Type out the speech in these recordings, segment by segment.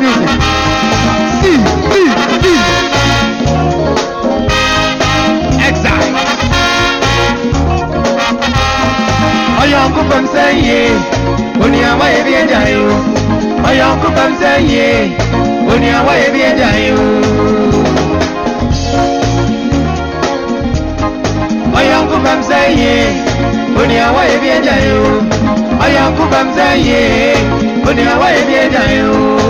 lightning sí sí sí. exile. ọyọ ọkọ fẹm sẹyìn òní àwọn ẹbí ẹja yìí o ọyọ ọkọ fẹm sẹyìn òní àwọn ẹbí ẹja yìí o. ọyọ ọkọ fẹm sẹyìn òní àwọn ẹbí ẹja yìí o ọyọ ọkọ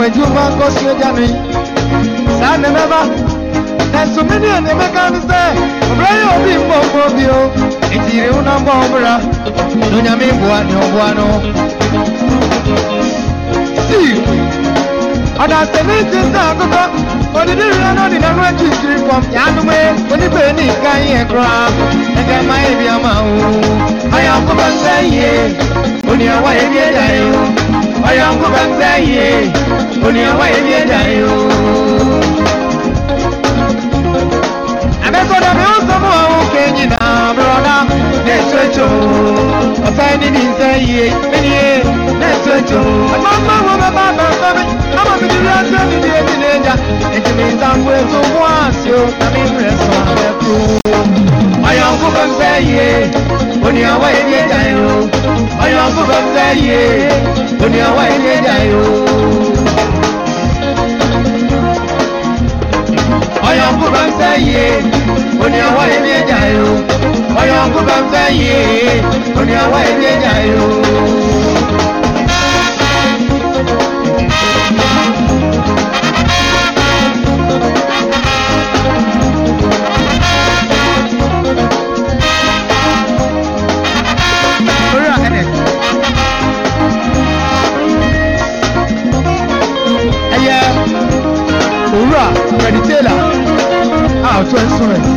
wenju ma ko si oja mi na ne me ba ẹsùn mi ní èdè mẹ́ka ní sẹ́ ọ̀bùrẹ́ yóò bí gbogbo bí o ìtìrì ń nàbọ̀ ọ̀bùra lóyún mi bùa ní ọ̀bùa nù. steve ọ̀dà sẹ́mi ti sẹ́ àkọ́kọ́ òdìdí rẹ̀ náà nínú ẹ̀rọ ẹ̀jì ìṣirí fọ́m yánúwé oníbẹ̀ ní ìka yín ẹ̀kọ́ra ẹ̀kẹ́ máa a máa ebi wò. ọ̀yà ọ̀kọ́ bá sẹ́yìn ẹ̀ òní bí ẹ̀dá yẹ ọyọ̀nkú bá gbẹ́ yìí òní ọwọ́ èmi ẹ̀dá yìí o. Àbẹ́kọ̀dọ̀ mi ó sọ fún àwọn kejì náà bùrọ̀dá lẹ́sọ̀ ètò ọ̀fẹ́ níbi ìṣe yìí ẹni yé lẹ́sọ̀ ètò. Ẹ̀gbọ́n mọ́ àwọn bàbá àbẹ̀fẹ́ mi, ọmọ mi ti rí ọjọ́ mi ní èdè lẹ́jà. Ètò mi ìtàkùn ètò fún àṣẹ o, tàbí rẹ̀ sọ àbẹ̀kù. Ọyọ̀nkú bá gbẹ́ yìí òní ọwọ́ èmi ẹ̀dá yìí o. Ọyọ̀nkú bá gbẹ́ yìí òní ọwọ́ ẹlẹ́dà yó. ọyàn kú bá ń fẹ́ yé òní ọwọ́ ẹlẹ́dà yó. ọyàn kú bá ń fẹ́ yé òní ọwọ́ ẹlẹ́dà yó. to insurance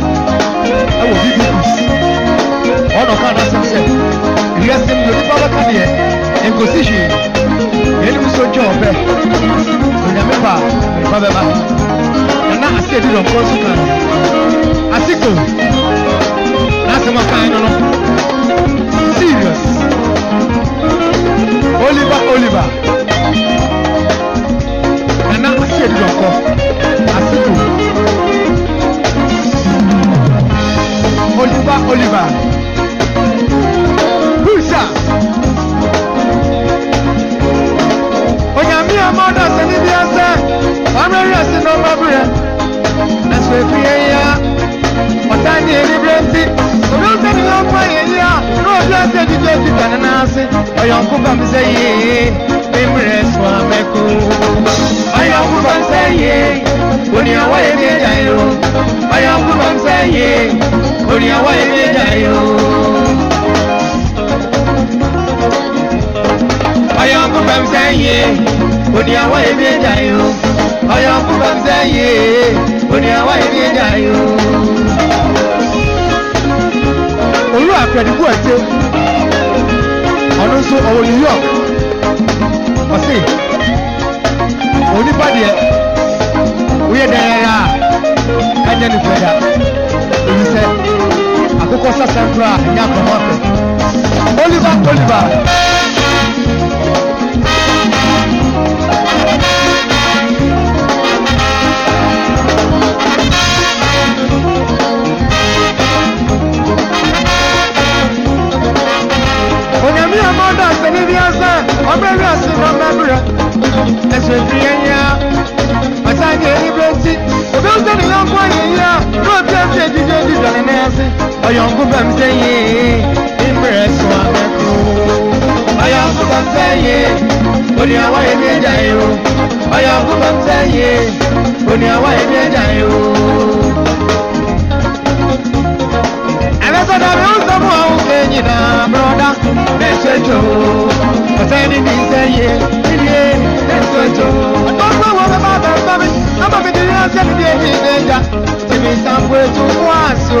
ɛwɔ bibi kus ɔna ɔka na sɛm sɛ wiase mu nipa bɛka deɛ nkosi hwee enim so gye ɔbɛ onyame ba nipa bɛba nana ase edi dɔnkɔ so kan asiko n'asɛm akan no no serious oliver oliver. ama ɔda sɛ ne bia sɛ ɔmɛwerɛ se na ɔbaberɛ na so afie yia ɔda ne ani berɛ nti obi sɛ ne yɔnko ayɛyi a na ɔbi asɛ adidi adika ne nan ase ɔyɔnko pam sɛ yee memmerɛ so amɛko ɔyɔnko pam sɛ yee onua wɔyɛ ne agya yo ɔyɔnko pam sɛ yee onua wɔyɛ ne agya yo ọyọ nkúfẹ̀m sẹ́yìn òní àwọn èmi ẹ̀dá yìí ọyọ kú bá mi sẹ́yìn òní àwọn èmi ẹ̀dá yìí. olú àpẹẹdìgbò ẹ̀jẹ̀ ọdún sún ọwọ́ new york ọ̀sìn onípàdé wúyẹ dẹ́rẹ́rẹ́ a ẹ̀jẹ̀ ní fẹ́dà èyí sẹ́ àkókò sàṣẹ́ nkúra ẹ̀yà àgbọ̀n wọn fẹ́ oliver oliver. ọ̀yọ̀ngún bẹ̀ ń sẹ́yìn ìmìrẹ̀ sùn àmẹ́kù. ọ̀yọ̀ngún bẹ̀ ń sẹ́yìn òní àwa èmi ẹ̀dá ìrù. ọ̀yọ̀ngún bẹ̀ ń sẹ́yìn òní àwa èmi ẹ̀dá ìrù. ẹ̀rẹ́sọ̀dọ̀ mi ń sọ fún àwọn kẹ́yìn náà bọ́dá mẹ́sẹ̀ jọ. ọ̀sẹ̀ ni mi sẹ́yìn ilé mẹ́sẹ̀ jọ. ọ̀tọ́ sọ̀wọ́ bẹ́ẹ̀ bá bẹ̀rẹ̀ sọ́mi ọmọ mi ti rí ọ̀sẹ̀ mi dé ní ilé ìjà tèmi ìtàkùn ètò fún àṣọ.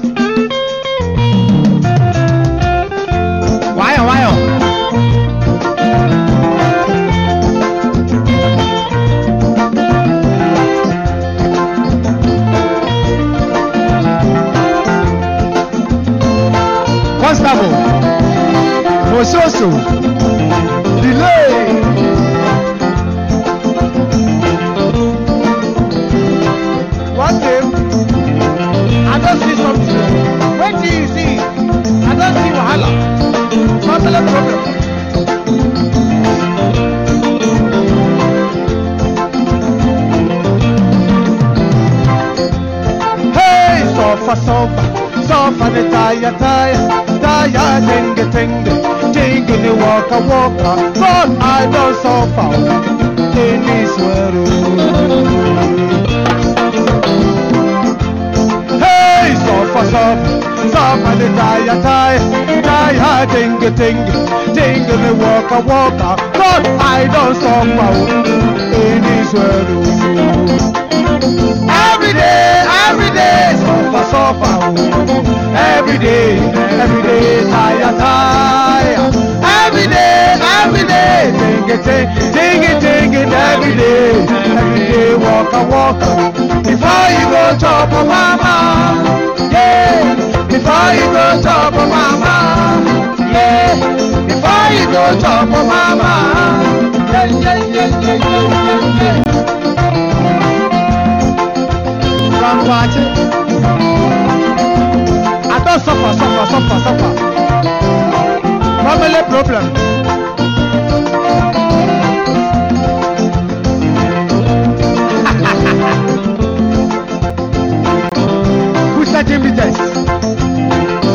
Miriam Ososo delay. What day I don't see something do you see I don't see wahala the problem. Hey, so far, so far, so far, the tire, tire. tire, ting a ting ting a walk a walk a, but I don't suffer in this world. Hey, suffer, suffer. Somebody die a tie, die a ting a ting, ting a walk a walk a, but I don't suffer in this world. it, take, take it, take it every day. Every day, walk and walk. Before you go chop a mama, yeah. Before you go chop a mama, yeah. Before you go chop a mama, yeah, yeah, yeah, yeah, yeah, yeah. Run, watch I don't suffer, suffer, suffer, suffer. Family problem. 19 meters.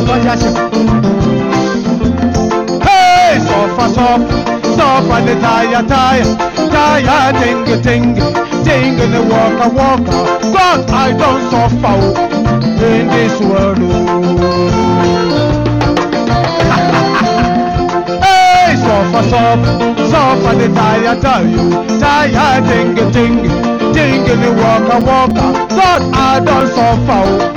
Lọ́jà ṣe. Sọ̀fà sọ̀fà sọ̀fà ni táyà táyà táyà tẹ̀ǹgì tẹ̀ǹgì tẹ̀ǹgì ni wọ́ọ̀kà God I don't suffer oh, in this world oh. Hey, Sọ̀fà sọ̀fà sọ̀fà the táyà táyà táyà tẹ̀ǹgì tẹ̀ǹgì tẹ̀ǹgì the wọ́ọ̀kà wọ́ọ̀kà God I don't suffer oh.